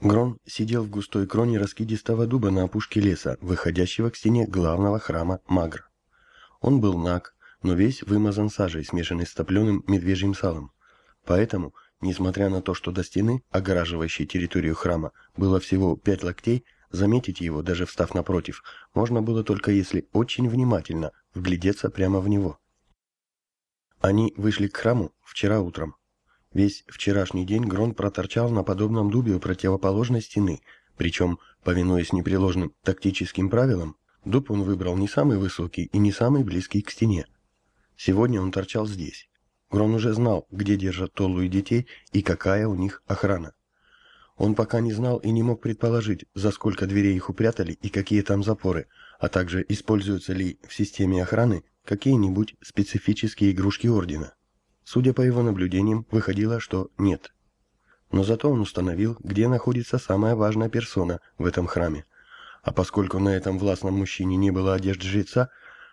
Грон сидел в густой кроне раскидистого дуба на опушке леса, выходящего к стене главного храма Магра. Он был наг, но весь вымазан сажей, смешанной с топленым медвежьим салом. Поэтому, несмотря на то, что до стены, огораживающей территорию храма, было всего пять локтей, заметить его, даже встав напротив, можно было только если очень внимательно вглядеться прямо в него. Они вышли к храму вчера утром. Весь вчерашний день Грон проторчал на подобном дубе у противоположной стены, причем, повинуясь непреложным тактическим правилам, дуб он выбрал не самый высокий и не самый близкий к стене. Сегодня он торчал здесь. Грон уже знал, где держат Толлу и детей и какая у них охрана. Он пока не знал и не мог предположить, за сколько дверей их упрятали и какие там запоры, а также используются ли в системе охраны какие-нибудь специфические игрушки Ордена. Судя по его наблюдениям, выходило, что нет. Но зато он установил, где находится самая важная персона в этом храме. А поскольку на этом властном мужчине не было одежды жреца,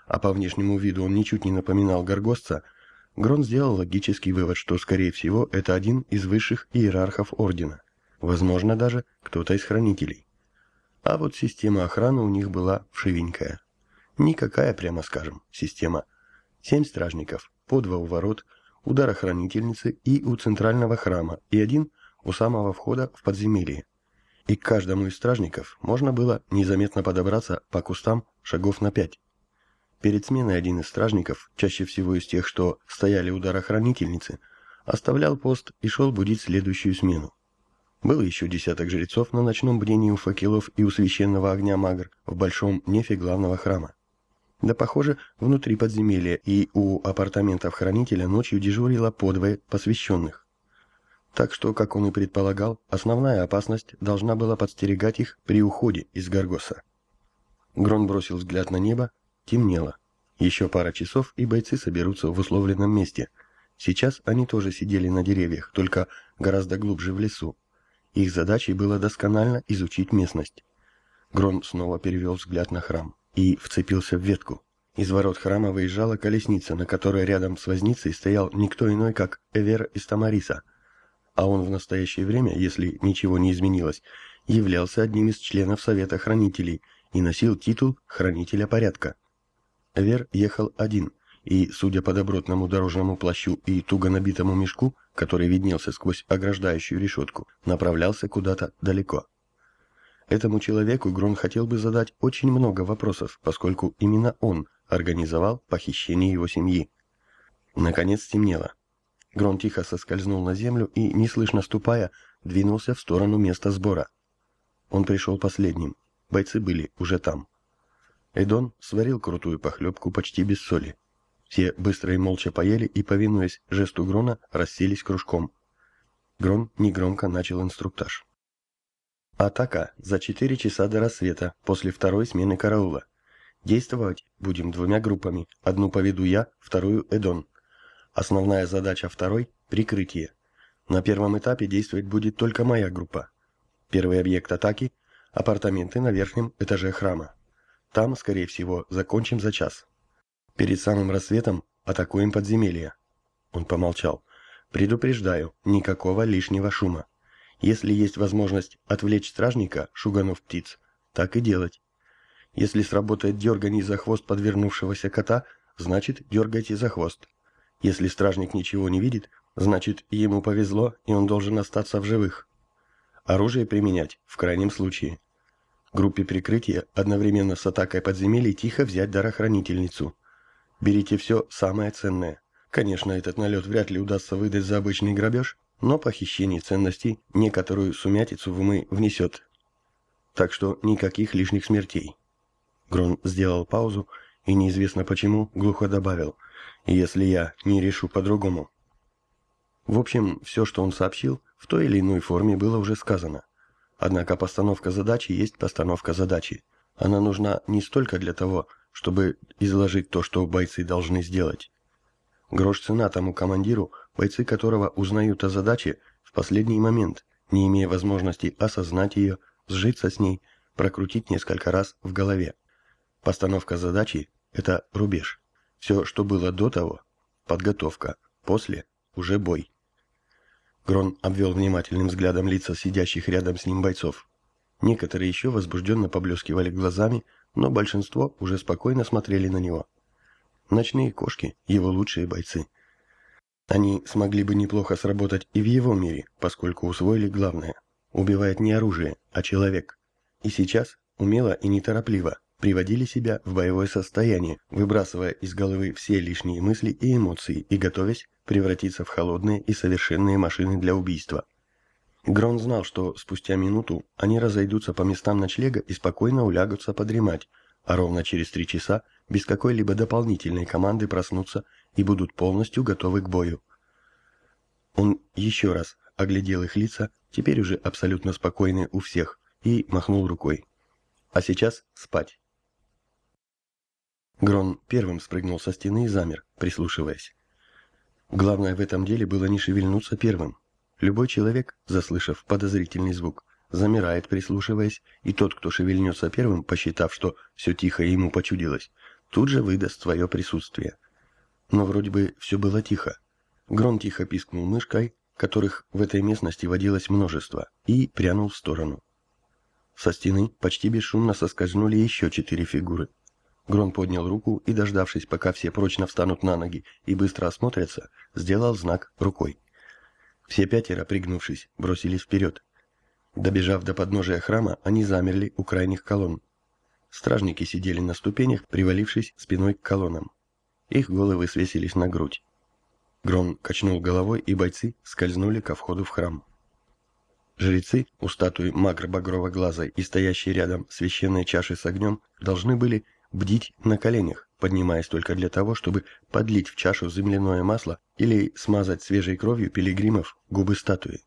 а по внешнему виду он ничуть не напоминал горгостца, Грон сделал логический вывод, что, скорее всего, это один из высших иерархов Ордена. Возможно, даже кто-то из хранителей. А вот система охраны у них была вшивенькая. Никакая, прямо скажем, система. Семь стражников, по два у ворот – у дарохранительницы и у центрального храма, и один у самого входа в подземелье. И к каждому из стражников можно было незаметно подобраться по кустам шагов на пять. Перед сменой один из стражников, чаще всего из тех, что стояли у дарохранительницы, оставлял пост и шел будить следующую смену. Был еще десяток жрецов на ночном бдении у факелов и у священного огня Магр в большом нефе главного храма. Да, похоже, внутри подземелья и у апартаментов хранителя ночью дежурило подвое посвященных. Так что, как он и предполагал, основная опасность должна была подстерегать их при уходе из Гаргоса. Грон бросил взгляд на небо, темнело. Еще пара часов, и бойцы соберутся в условленном месте. Сейчас они тоже сидели на деревьях, только гораздо глубже в лесу. Их задачей было досконально изучить местность. Грон снова перевел взгляд на храм и вцепился в ветку. Из ворот храма выезжала колесница, на которой рядом с возницей стоял никто иной, как Эвер из Тамариса, а он в настоящее время, если ничего не изменилось, являлся одним из членов Совета Хранителей и носил титул Хранителя Порядка. Эвер ехал один, и, судя по добротному дорожному плащу и туго набитому мешку, который виднелся сквозь ограждающую решетку, направлялся куда-то далеко. Этому человеку Грон хотел бы задать очень много вопросов, поскольку именно он организовал похищение его семьи. Наконец стемнело. Грон тихо соскользнул на землю и, неслышно ступая, двинулся в сторону места сбора. Он пришел последним. Бойцы были уже там. Эдон сварил крутую похлебку почти без соли. Все быстро и молча поели и, повинуясь жесту Грона, расселись кружком. Грон негромко начал инструктаж. Атака за 4 часа до рассвета, после второй смены караула. Действовать будем двумя группами. Одну поведу я, вторую Эдон. Основная задача второй – прикрытие. На первом этапе действовать будет только моя группа. Первый объект атаки – апартаменты на верхнем этаже храма. Там, скорее всего, закончим за час. Перед самым рассветом атакуем подземелье. Он помолчал. Предупреждаю, никакого лишнего шума. Если есть возможность отвлечь стражника, шуганув птиц, так и делать. Если сработает дергание за хвост подвернувшегося кота, значит дергайте за хвост. Если стражник ничего не видит, значит ему повезло, и он должен остаться в живых. Оружие применять в крайнем случае. Группе прикрытия одновременно с атакой подземелий тихо взять дарохранительницу. Берите все самое ценное. Конечно, этот налет вряд ли удастся выдать за обычный грабеж, но похищение ценностей некоторую сумятицу в умы внесет. Так что никаких лишних смертей. Грон сделал паузу и неизвестно почему глухо добавил, если я не решу по-другому. В общем, все, что он сообщил, в той или иной форме было уже сказано. Однако постановка задачи есть постановка задачи. Она нужна не столько для того, чтобы изложить то, что бойцы должны сделать. Грош цена тому командиру, бойцы которого узнают о задаче в последний момент, не имея возможности осознать ее, сжиться с ней, прокрутить несколько раз в голове. Постановка задачи – это рубеж. Все, что было до того – подготовка, после – уже бой. Грон обвел внимательным взглядом лица сидящих рядом с ним бойцов. Некоторые еще возбужденно поблескивали глазами, но большинство уже спокойно смотрели на него. Ночные кошки – его лучшие бойцы. Они смогли бы неплохо сработать и в его мире, поскольку усвоили главное – убивает не оружие, а человек. И сейчас, умело и неторопливо, приводили себя в боевое состояние, выбрасывая из головы все лишние мысли и эмоции и готовясь превратиться в холодные и совершенные машины для убийства. Грон знал, что спустя минуту они разойдутся по местам ночлега и спокойно улягутся подремать, а ровно через три часа без какой-либо дополнительной команды проснутся и будут полностью готовы к бою. Он еще раз оглядел их лица, теперь уже абсолютно спокойные у всех, и махнул рукой. А сейчас спать. Грон первым спрыгнул со стены и замер, прислушиваясь. Главное в этом деле было не шевельнуться первым. Любой человек, заслышав подозрительный звук, замирает, прислушиваясь, и тот, кто шевельнется первым, посчитав, что все тихо ему почудилось, тут же выдаст свое присутствие. Но вроде бы все было тихо. Грон тихо пискнул мышкой, которых в этой местности водилось множество, и прянул в сторону. Со стены почти бесшумно соскользнули еще четыре фигуры. Грон поднял руку и, дождавшись, пока все прочно встанут на ноги и быстро осмотрятся, сделал знак рукой. Все пятеро, пригнувшись, бросились вперед. Добежав до подножия храма, они замерли у крайних колонн. Стражники сидели на ступенях, привалившись спиной к колоннам. Их головы свесились на грудь. Грон качнул головой, и бойцы скользнули ко входу в храм. Жрецы у статуи магр багрового глаза и стоящие рядом священные чаши с огнем должны были бдить на коленях, поднимаясь только для того, чтобы подлить в чашу земляное масло или смазать свежей кровью пилигримов губы статуи.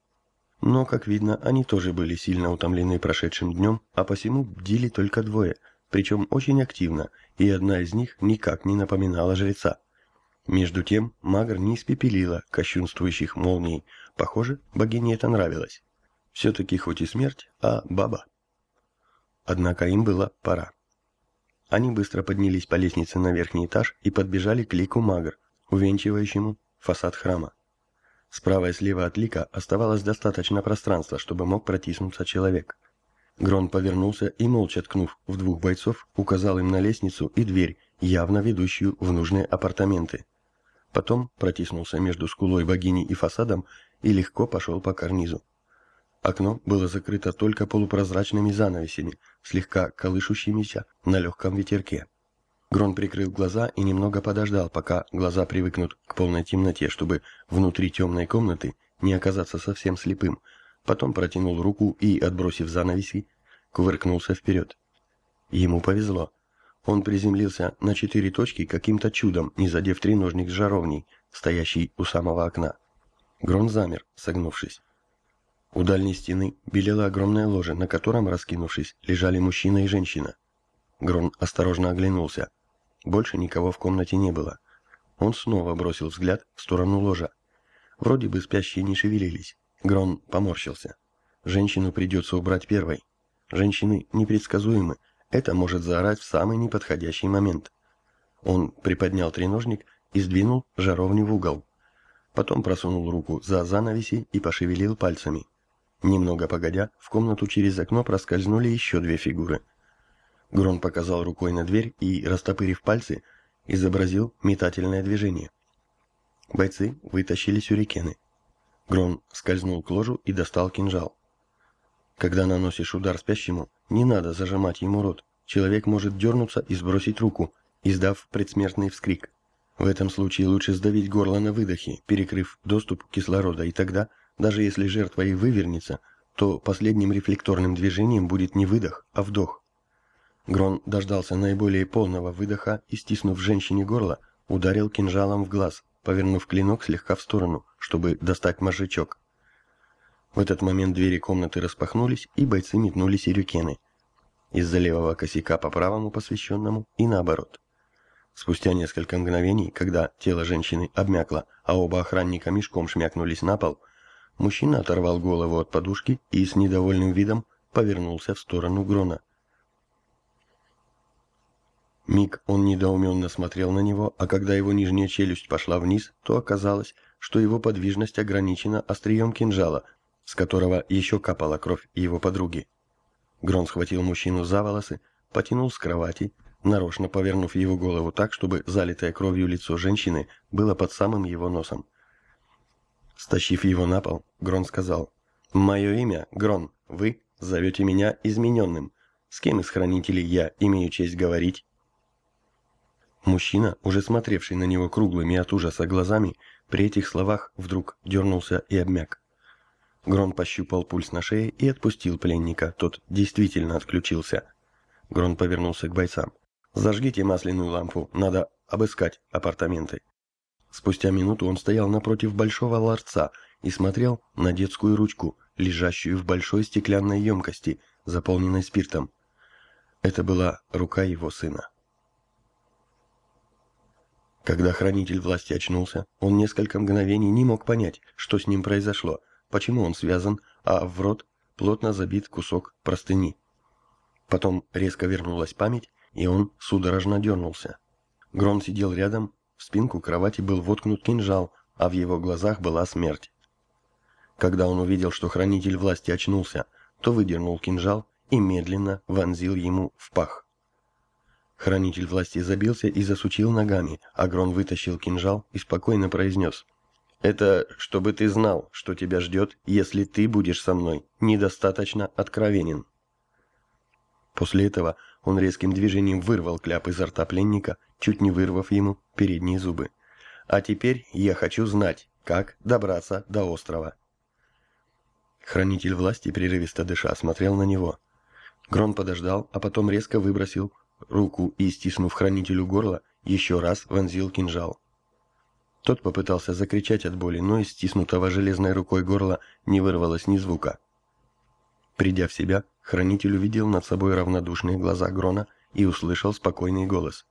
Но, как видно, они тоже были сильно утомлены прошедшим днем, а посему бдили только двое, причем очень активно, и одна из них никак не напоминала жреца. Между тем Магр не испепелила кощунствующих молний. Похоже, богине это нравилось. Все-таки хоть и смерть, а баба. Однако им было пора. Они быстро поднялись по лестнице на верхний этаж и подбежали к лику Магр, увенчивающему фасад храма. Справа и слева от лика оставалось достаточно пространства, чтобы мог протиснуться человек. Грон повернулся и, молча ткнув в двух бойцов, указал им на лестницу и дверь, явно ведущую в нужные апартаменты. Потом протиснулся между скулой богини и фасадом и легко пошел по карнизу. Окно было закрыто только полупрозрачными занавесями, слегка колышущимися на легком ветерке. Грон прикрыл глаза и немного подождал, пока глаза привыкнут к полной темноте, чтобы внутри темной комнаты не оказаться совсем слепым. Потом протянул руку и, отбросив занавеси, кувыркнулся вперед. Ему повезло. Он приземлился на четыре точки каким-то чудом, не задев треножник с жаровней, стоящий у самого окна. Грон замер, согнувшись. У дальней стены белела огромное ложе, на котором, раскинувшись, лежали мужчина и женщина. Грон осторожно оглянулся. Больше никого в комнате не было. Он снова бросил взгляд в сторону ложа. Вроде бы спящие не шевелились. Грон поморщился. Женщину придется убрать первой. Женщины непредсказуемы. Это может заорать в самый неподходящий момент. Он приподнял треножник и сдвинул жаровню в угол. Потом просунул руку за занавеси и пошевелил пальцами. Немного погодя, в комнату через окно проскользнули еще две фигуры. Грон показал рукой на дверь и, растопырив пальцы, изобразил метательное движение. Бойцы вытащили сюрикены. Грон скользнул к ложу и достал кинжал. Когда наносишь удар спящему, не надо зажимать ему рот. Человек может дернуться и сбросить руку, издав предсмертный вскрик. В этом случае лучше сдавить горло на выдохе, перекрыв доступ кислорода, и тогда даже если жертва и вывернется, то последним рефлекторным движением будет не выдох, а вдох. Грон дождался наиболее полного выдоха и, стиснув женщине горло, ударил кинжалом в глаз, повернув клинок слегка в сторону, чтобы достать мозжечок. В этот момент двери комнаты распахнулись, и бойцы метнули сирюкены. Из-за левого косяка по правому посвященному и наоборот. Спустя несколько мгновений, когда тело женщины обмякло, а оба охранника мешком шмякнулись на пол, Мужчина оторвал голову от подушки и с недовольным видом повернулся в сторону Грона. Миг он недоуменно смотрел на него, а когда его нижняя челюсть пошла вниз, то оказалось, что его подвижность ограничена острием кинжала, с которого еще капала кровь его подруги. Грон схватил мужчину за волосы, потянул с кровати, нарочно повернув его голову так, чтобы залитое кровью лицо женщины было под самым его носом. Стащив его на пол, Грон сказал, «Мое имя Грон, вы зовете меня измененным. С кем из хранителей я имею честь говорить?» Мужчина, уже смотревший на него круглыми от ужаса глазами, при этих словах вдруг дернулся и обмяк. Грон пощупал пульс на шее и отпустил пленника, тот действительно отключился. Грон повернулся к бойцам. «Зажгите масляную лампу, надо обыскать апартаменты». Спустя минуту он стоял напротив большого ларца и смотрел на детскую ручку, лежащую в большой стеклянной емкости, заполненной спиртом. Это была рука его сына. Когда хранитель власти очнулся, он несколько мгновений не мог понять, что с ним произошло, почему он связан, а в рот плотно забит кусок простыни. Потом резко вернулась память, и он судорожно дернулся. Грон сидел рядом, в спинку кровати был воткнут кинжал, а в его глазах была смерть. Когда он увидел, что хранитель власти очнулся, то выдернул кинжал и медленно вонзил ему в пах. Хранитель власти забился и засучил ногами, а Грон вытащил кинжал и спокойно произнес. «Это чтобы ты знал, что тебя ждет, если ты будешь со мной недостаточно откровенен». После этого он резким движением вырвал кляп изо рта пленника, чуть не вырвав ему передние зубы. «А теперь я хочу знать, как добраться до острова». Хранитель власти, прерывисто дыша, смотрел на него. Грон подождал, а потом резко выбросил руку и, стиснув хранителю горло, еще раз вонзил кинжал. Тот попытался закричать от боли, но из стиснутого железной рукой горла не вырвалось ни звука. Придя в себя, хранитель увидел над собой равнодушные глаза Грона и услышал спокойный голос.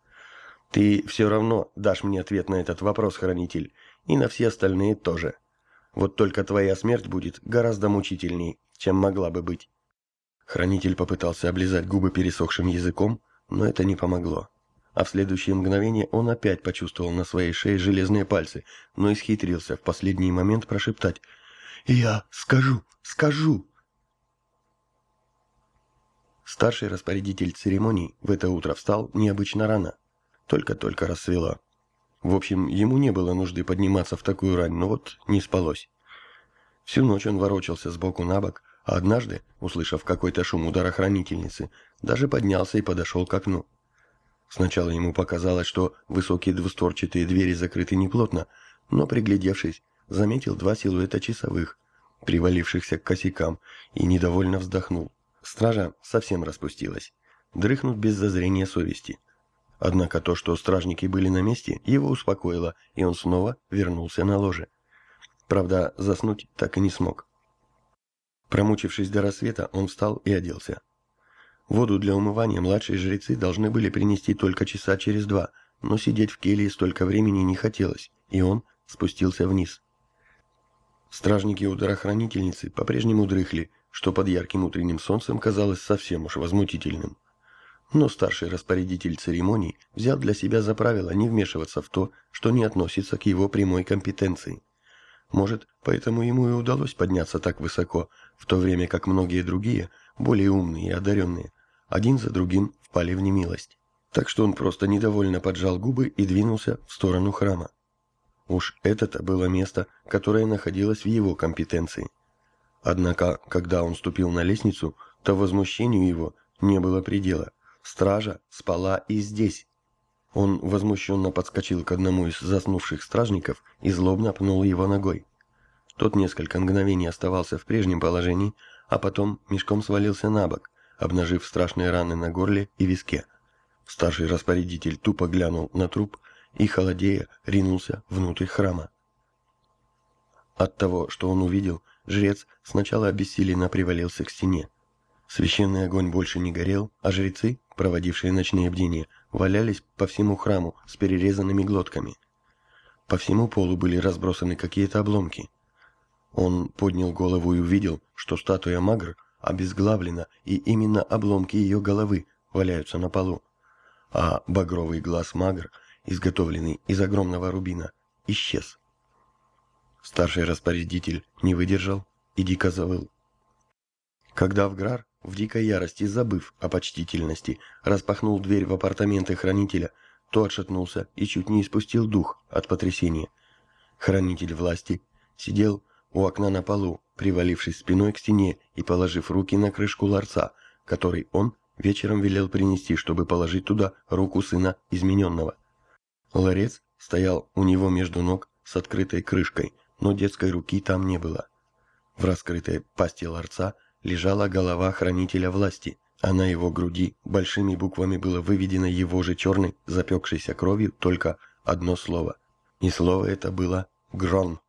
«Ты все равно дашь мне ответ на этот вопрос, хранитель, и на все остальные тоже. Вот только твоя смерть будет гораздо мучительней, чем могла бы быть». Хранитель попытался облизать губы пересохшим языком, но это не помогло. А в следующее мгновение он опять почувствовал на своей шее железные пальцы, но исхитрился в последний момент прошептать «Я скажу, скажу!» Старший распорядитель церемоний в это утро встал необычно рано. Только-только рассвело. В общем, ему не было нужды подниматься в такую рань, но вот не спалось. Всю ночь он ворочался сбоку на бок, однажды, услышав какой-то шум удара хранительницы, даже поднялся и подошел к окну. Сначала ему показалось, что высокие двустворчатые двери закрыты неплотно, но, приглядевшись, заметил два силуэта часовых, привалившихся к косякам, и недовольно вздохнул. Стража совсем распустилась. Дрыхнут без зазрения совести. Однако то, что стражники были на месте, его успокоило, и он снова вернулся на ложе. Правда, заснуть так и не смог. Промучившись до рассвета, он встал и оделся. Воду для умывания младшие жрецы должны были принести только часа через два, но сидеть в келье столько времени не хотелось, и он спустился вниз. Стражники у дарохранительницы по-прежнему дрыхли, что под ярким утренним солнцем казалось совсем уж возмутительным. Но старший распорядитель церемоний взял для себя за правило не вмешиваться в то, что не относится к его прямой компетенции. Может, поэтому ему и удалось подняться так высоко, в то время как многие другие, более умные и одаренные, один за другим впали в немилость. Так что он просто недовольно поджал губы и двинулся в сторону храма. Уж это-то было место, которое находилось в его компетенции. Однако, когда он ступил на лестницу, то возмущению его не было предела. Стража спала и здесь. Он возмущенно подскочил к одному из заснувших стражников и злобно пнул его ногой. Тот несколько мгновений оставался в прежнем положении, а потом мешком свалился на бок, обнажив страшные раны на горле и виске. Старший распорядитель тупо глянул на труп и, холодея, ринулся внутрь храма. От того, что он увидел, жрец сначала обессиленно привалился к стене. Священный огонь больше не горел, а жрецы, проводившие ночные бдения, валялись по всему храму с перерезанными глотками. По всему полу были разбросаны какие-то обломки. Он поднял голову и увидел, что статуя Магр – обезглавлена, и именно обломки ее головы валяются на полу. А багровый глаз Магр, изготовленный из огромного рубина, исчез. Старший распорядитель не выдержал и дико завыл. Когда Вграр, в дикой ярости забыв о почтительности, распахнул дверь в апартаменты хранителя, то отшатнулся и чуть не испустил дух от потрясения. Хранитель власти сидел у окна на полу, привалившись спиной к стене и положив руки на крышку ларца, который он вечером велел принести, чтобы положить туда руку сына измененного. Ларец стоял у него между ног с открытой крышкой, но детской руки там не было. В раскрытой пасти ларца лежала голова хранителя власти, а на его груди большими буквами было выведено его же черной, запекшейся кровью только одно слово. И слово это было «Грон».